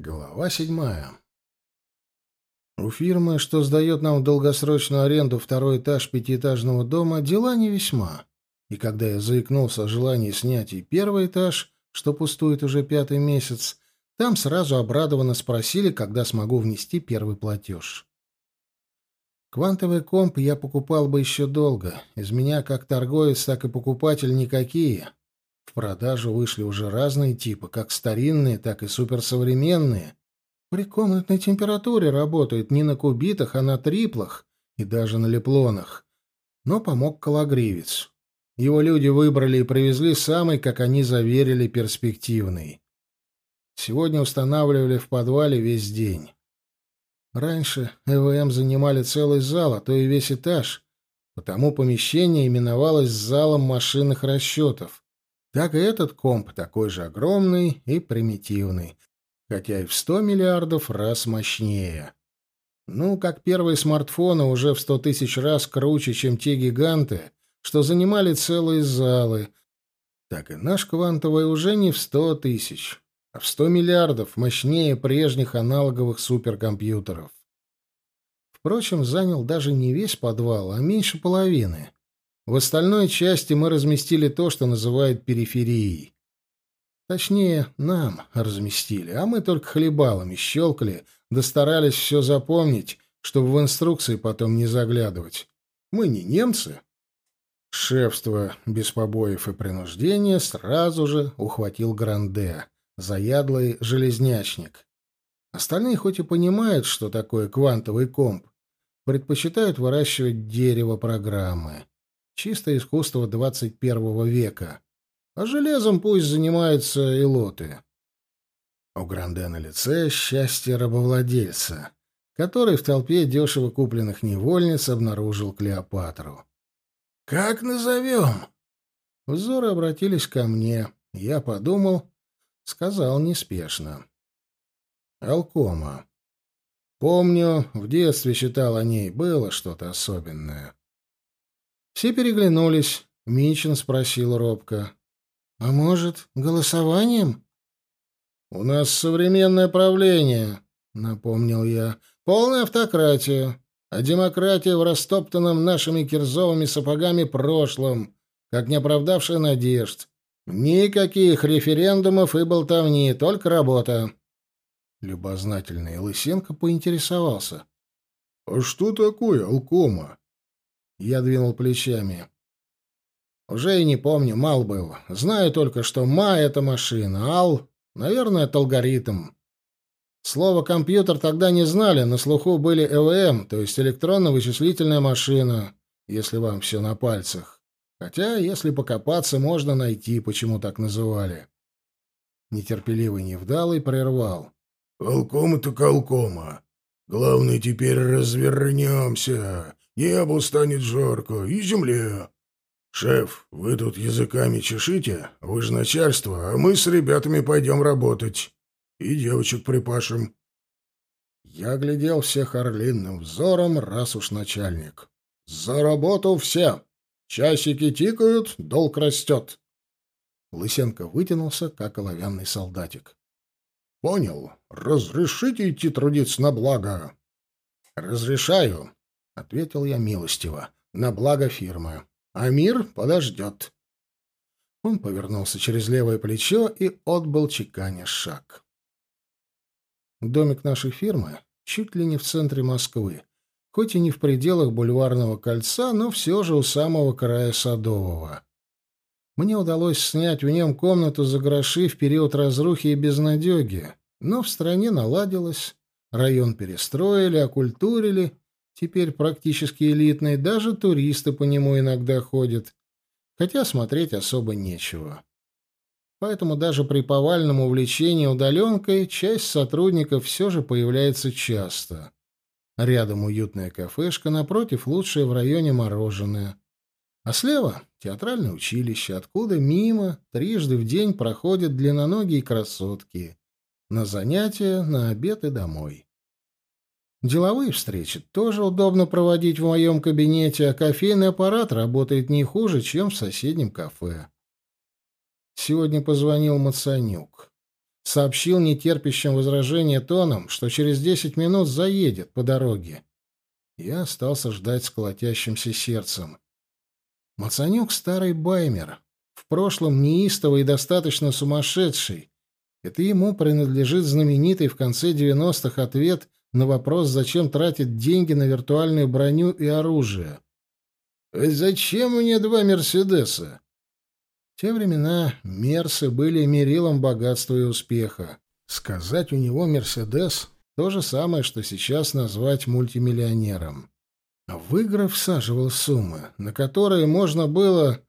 Глава седьмая. У фирмы, что сдает нам в долгосрочную аренду второй этаж пятиэтажного дома, дела не весьма. И когда я заикнулся о желании снять и первый этаж, что пустует уже пятый месяц, там сразу обрадованно спросили, когда смогу внести первый платеж. Квантовый комп я покупал бы еще долго. Из меня как торговец, так и покупатель никакие. В продажу вышли уже разные типы, как старинные, так и суперсовременные. При комнатной температуре работают не на кубитах, а на триплах и даже на леплонах. Но помог калагривец. Его люди выбрали и привезли самый, как они заверили, перспективный. Сегодня устанавливали в подвале весь день. Раньше ЭВМ занимали целый зал, а то и весь этаж, потому помещение именовалось залом машинных расчетов так и этот комп такой же огромный и примитивный, хотя и в сто миллиардов раз мощнее. Ну, как первые смартфоны уже в сто тысяч раз круче, чем те гиганты, что занимали целые залы, так и наш квантовый уже не в сто тысяч, а в сто миллиардов мощнее прежних аналоговых суперкомпьютеров. Впрочем, занял даже не весь подвал, а меньше половины. В остальной части мы разместили то, что называют периферией. Точнее, нам разместили, а мы только хлебалами щелкали, да старались все запомнить, чтобы в инструкции потом не заглядывать. Мы не немцы. Шефство без побоев и принуждения сразу же ухватил Гранде, заядлый железнячник. Остальные хоть и понимают, что такое квантовый комп, предпочитают выращивать дерево программы. Чистое искусство 21 века. А железом пусть занимаются и лоты. У Гранде на лице счастье рабовладельца, который в толпе дешево купленных невольниц обнаружил Клеопатру. «Как назовем?» Взоры обратились ко мне. Я подумал, сказал неспешно. «Алкома. Помню, в детстве читал о ней, было что-то особенное. Все переглянулись. Мичин спросил робко. «А может, голосованием?» «У нас современное правление», — напомнил я. «Полная автократия, а демократия в растоптанном нашими кирзовыми сапогами прошлом, как не оправдавшая надежд. Никаких референдумов и болтовни, только работа». Любознательный Лысенко поинтересовался. «А что такое алкома?» Я двинул плечами. Уже и не помню, мал был. Знаю только, что ма — это машина, ал — наверное, это алгоритм. Слово «компьютер» тогда не знали, на слуху были ЭВМ, то есть электронно-вычислительная машина, если вам все на пальцах. Хотя, если покопаться, можно найти, почему так называли. Нетерпеливый невдалый прервал. «Колкома-то колкома. Главное, теперь развернемся. Небу станет жарко, и земле. Шеф, вы тут языками чешите, вы же начальство, а мы с ребятами пойдем работать. И девочек припашем. Я глядел всех орлиным взором, раз уж начальник. За работу все. Часики тикают, долг растет. Лысенко вытянулся, как оловянный солдатик. — Понял. Разрешите идти трудиться на благо? — Разрешаю ответил я милостиво, на благо фирмы. А мир подождет. Он повернулся через левое плечо и отбыл чеканя шаг. Домик нашей фирмы чуть ли не в центре Москвы, хоть и не в пределах бульварного кольца, но все же у самого края Садового. Мне удалось снять в нем комнату за гроши в период разрухи и безнадеги, но в стране наладилось, район перестроили, окультурили, теперь практически элитный, даже туристы по нему иногда ходят, хотя смотреть особо нечего. Поэтому даже при повальном увлечении удаленкой часть сотрудников все же появляется часто. Рядом уютная кафешка, напротив лучшее в районе мороженое. А слева — театральное училище, откуда мимо трижды в день проходят длинноногие красотки. На занятия, на обед и домой. Деловые встречи тоже удобно проводить в моем кабинете, а кофейный аппарат работает не хуже, чем в соседнем кафе. Сегодня позвонил Мацанюк. сообщил нетерпящим возражения тоном, что через десять минут заедет по дороге. Я остался ждать с колотящимся сердцем. Мацанюк — старый баймер, в прошлом неистовый и достаточно сумасшедший. Это ему принадлежит знаменитый в конце девяностых ответ на вопрос, зачем тратить деньги на виртуальную броню и оружие. «Зачем мне два «Мерседеса»?» В те времена «Мерсы» были мерилом богатства и успеха. Сказать у него «Мерседес» — то же самое, что сейчас назвать мультимиллионером. В игры всаживал суммы, на которые можно было...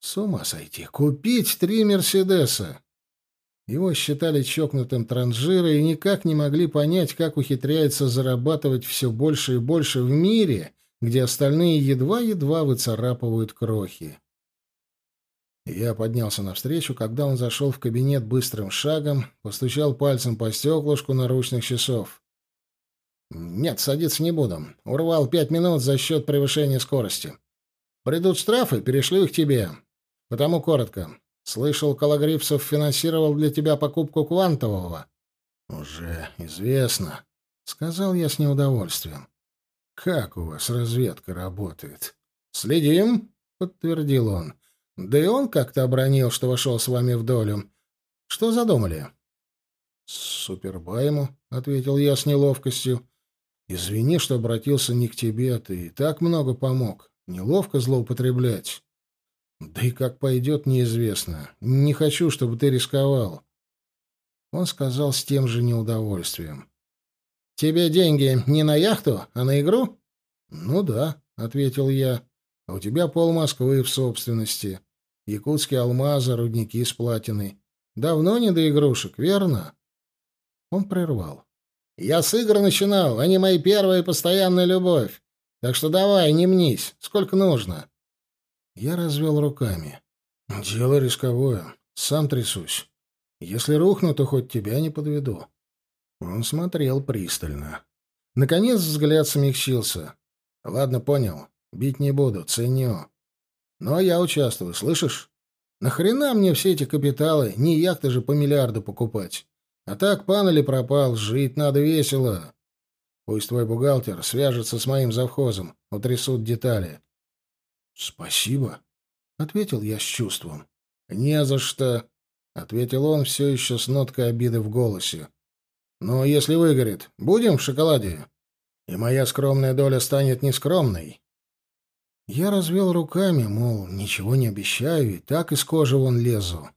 С ума сойти. Купить три «Мерседеса». Его считали чокнутым транжира и никак не могли понять, как ухитряется зарабатывать все больше и больше в мире, где остальные едва-едва выцарапывают крохи. Я поднялся навстречу, когда он зашел в кабинет быстрым шагом, постучал пальцем по стеклышку наручных часов. «Нет, садиться не буду. Урвал пять минут за счет превышения скорости. Придут штрафы, перешлю их тебе. Потому коротко. Слышал, Калагрипсов финансировал для тебя покупку квантового». «Уже известно», — сказал я с неудовольствием. «Как у вас разведка работает?» «Следим», — подтвердил он. Да и он как-то обронил, что вошел с вами в долю. Что задумали? — Супербайму, — ответил я с неловкостью. — Извини, что обратился не к тебе, ты и так много помог. Неловко злоупотреблять. Да и как пойдет, неизвестно. Не хочу, чтобы ты рисковал. Он сказал с тем же неудовольствием. — Тебе деньги не на яхту, а на игру? — Ну да, — ответил я. А у тебя пол Москвы в собственности. Якутские алмазы, рудники с платиной. Давно не до игрушек, верно? Он прервал. Я с игр начинал, они мои первая постоянная любовь. Так что давай, не мнись, сколько нужно. Я развел руками. Дело рисковое, сам трясусь. Если рухну, то хоть тебя не подведу. Он смотрел пристально. Наконец взгляд смягчился. Ладно, понял. Бить не буду, ценю. Ну, а я участвую, слышишь? Нахрена мне все эти капиталы? Не яхты же по миллиарду покупать. А так, пан или пропал, жить надо весело. Пусть твой бухгалтер свяжется с моим завхозом, утрясут детали. — Спасибо, — ответил я с чувством. — Не за что, — ответил он все еще с ноткой обиды в голосе. — Но если выгорит, будем в шоколаде? И моя скромная доля станет нескромной. Я развел руками, мол, ничего не обещаю, и так из кожи вон лезу.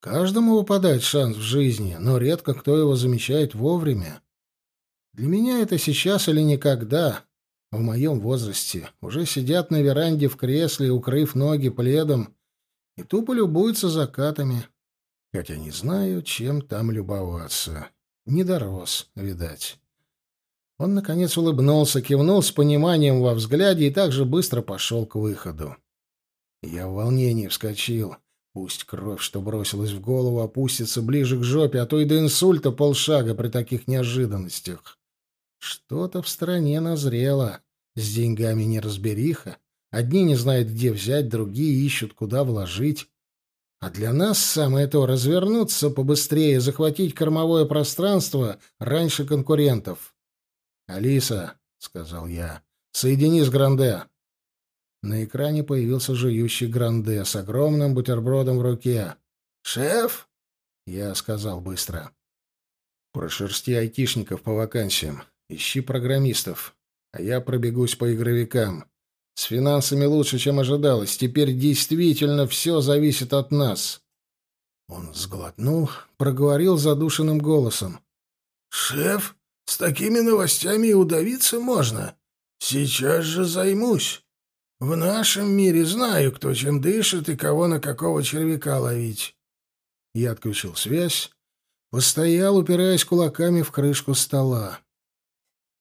Каждому выпадает шанс в жизни, но редко кто его замечает вовремя. Для меня это сейчас или никогда. В моем возрасте уже сидят на веранде в кресле, укрыв ноги пледом, и тупо любуются закатами. Хотя не знаю, чем там любоваться. Не дорос, видать. Он, наконец, улыбнулся, кивнул с пониманием во взгляде и также быстро пошел к выходу. Я в волнении вскочил. Пусть кровь, что бросилась в голову, опустится ближе к жопе, а то и до инсульта полшага при таких неожиданностях. Что-то в стране назрело. С деньгами неразбериха. Одни не знают, где взять, другие ищут, куда вложить. А для нас самое то — развернуться побыстрее, захватить кормовое пространство раньше конкурентов. «Алиса», — сказал я, — «соедини с Гранде». На экране появился жующий Гранде с огромным бутербродом в руке. «Шеф?» — я сказал быстро. «Прошерсти айтишников по вакансиям. Ищи программистов. А я пробегусь по игровикам. С финансами лучше, чем ожидалось. Теперь действительно все зависит от нас». Он сглотнул, проговорил задушенным голосом. «Шеф?» С такими новостями и удавиться можно. Сейчас же займусь. В нашем мире знаю, кто чем дышит и кого на какого червяка ловить. Я отключил связь, постоял, упираясь кулаками в крышку стола.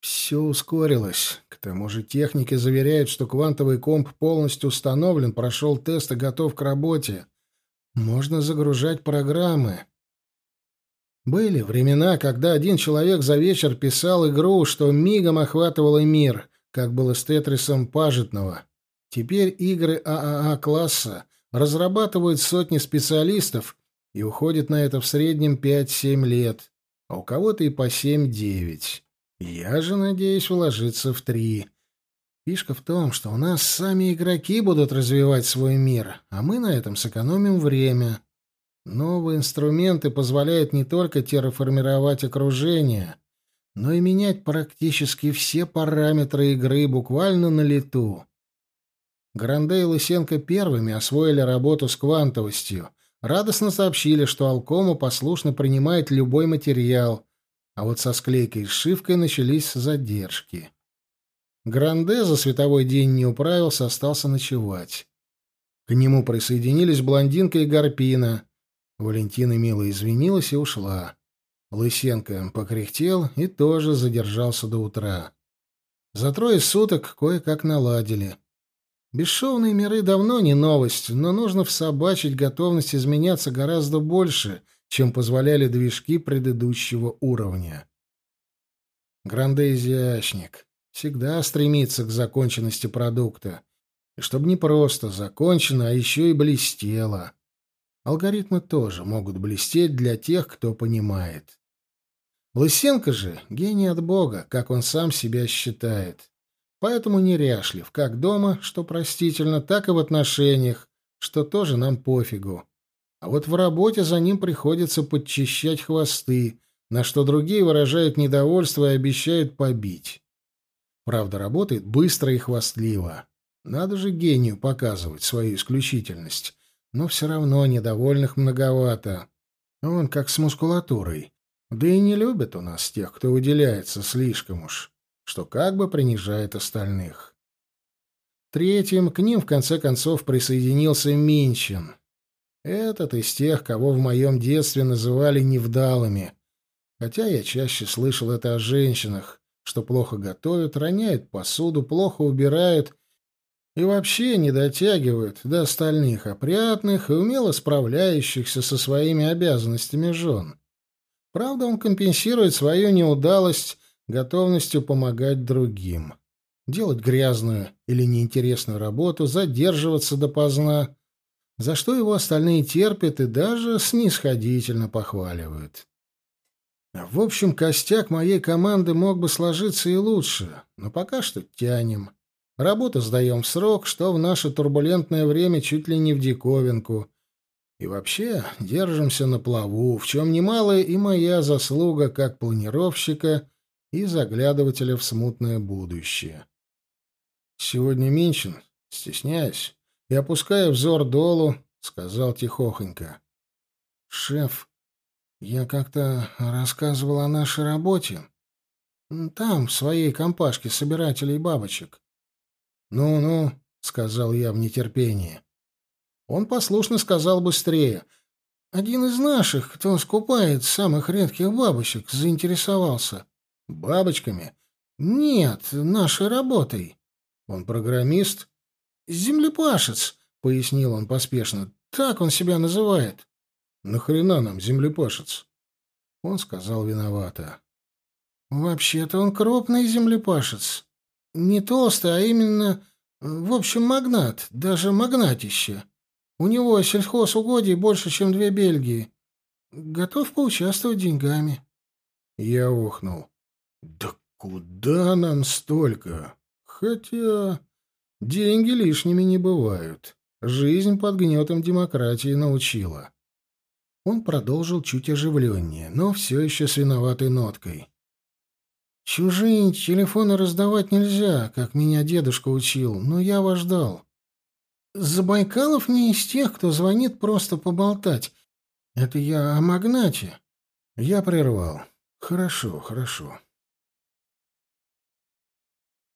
Все ускорилось. К тому же техники заверяют, что квантовый комп полностью установлен, прошел тест и готов к работе. Можно загружать программы. Были времена, когда один человек за вечер писал игру, что мигом охватывала мир, как было с Тетрисом Пажетного. Теперь игры ААА-класса разрабатывают сотни специалистов, и уходит на это в среднем 5-7 лет, а у кого-то и по 7-9. Я же надеюсь вложиться в три. Фишка в том, что у нас сами игроки будут развивать свой мир, а мы на этом сэкономим время. Новые инструменты позволяют не только терраформировать окружение, но и менять практически все параметры игры буквально на лету. Гранде и Лысенко первыми освоили работу с квантовостью, радостно сообщили, что Алкому послушно принимает любой материал, а вот со склейкой и сшивкой начались задержки. Гранде за световой день не управился, остался ночевать. К нему присоединились блондинка и Гарпина. Валентина мило извинилась и ушла. Лысенко покряхтел и тоже задержался до утра. За трое суток кое-как наладили. Бесшовные миры давно не новость, но нужно всобачить готовность изменяться гораздо больше, чем позволяли движки предыдущего уровня. Гранде изящник. Всегда стремится к законченности продукта. И чтобы не просто закончено, а еще и блестело. Алгоритмы тоже могут блестеть для тех, кто понимает. Лысенко же — гений от Бога, как он сам себя считает поэтому неряшлив как дома, что простительно, так и в отношениях, что тоже нам пофигу. А вот в работе за ним приходится подчищать хвосты, на что другие выражают недовольство и обещают побить. Правда, работает быстро и хвастливо. Надо же гению показывать свою исключительность. Но все равно недовольных многовато. Он как с мускулатурой. Да и не любят у нас тех, кто выделяется слишком уж что как бы принижает остальных. Третьим к ним в конце концов присоединился Минчин. Этот из тех, кого в моем детстве называли невдалыми, хотя я чаще слышал это о женщинах, что плохо готовят, роняют посуду, плохо убирают и вообще не дотягивают до остальных опрятных и умело справляющихся со своими обязанностями жен. Правда, он компенсирует свою неудалость готовностью помогать другим. Делать грязную или неинтересную работу, задерживаться допоздна, за что его остальные терпят и даже снисходительно похваливают. В общем, костяк моей команды мог бы сложиться и лучше, но пока что тянем. Работу сдаем в срок, что в наше турбулентное время чуть ли не в диковинку. И вообще держимся на плаву, в чем немалая и моя заслуга как планировщика и заглядывателя в смутное будущее. Сегодня Минчин, стесняясь и опуская взор долу, сказал тихохонько. «Шеф, я как-то рассказывал о нашей работе. Там, в своей компашке собирателей бабочек». «Ну-ну», — сказал я в нетерпении. Он послушно сказал быстрее. «Один из наших, кто скупает самых редких бабочек, заинтересовался. Бабочками? Нет, нашей работой. Он программист? Землепашец, пояснил он поспешно. Так он себя называет. Нахрена нам землепашец? Он сказал виновато. Вообще-то он крупный землепашец. Не толстый, а именно, в общем, магнат, даже магнатище. У него сельхозугодий больше, чем две Бельгии. Готов поучаствовать деньгами. Я ухнул. Да куда нам столько? Хотя деньги лишними не бывают. Жизнь под гнетом демократии научила. Он продолжил чуть оживленнее, но все еще с виноватой ноткой. «Чужие телефоны раздавать нельзя, как меня дедушка учил, но я вас ждал. Забайкалов не из тех, кто звонит просто поболтать. Это я о магнате». Я прервал. «Хорошо, хорошо.